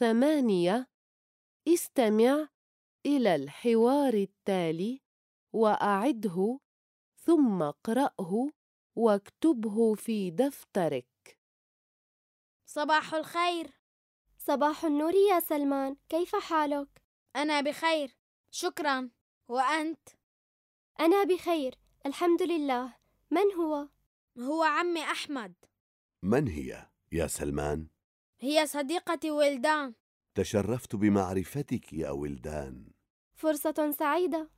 ثمانية. استمع إلى الحوار التالي وأعده ثم اقرأه واكتبه في دفترك. صباح الخير. صباح النور يا سلمان. كيف حالك؟ أنا بخير. شكرا. وأنت؟ أنا بخير. الحمد لله. من هو؟ هو عمي أحمد. من هي يا سلمان؟ هي صديقتي ولدان. تشرفت بمعرفتك يا ولدان. فرصة سعيدة.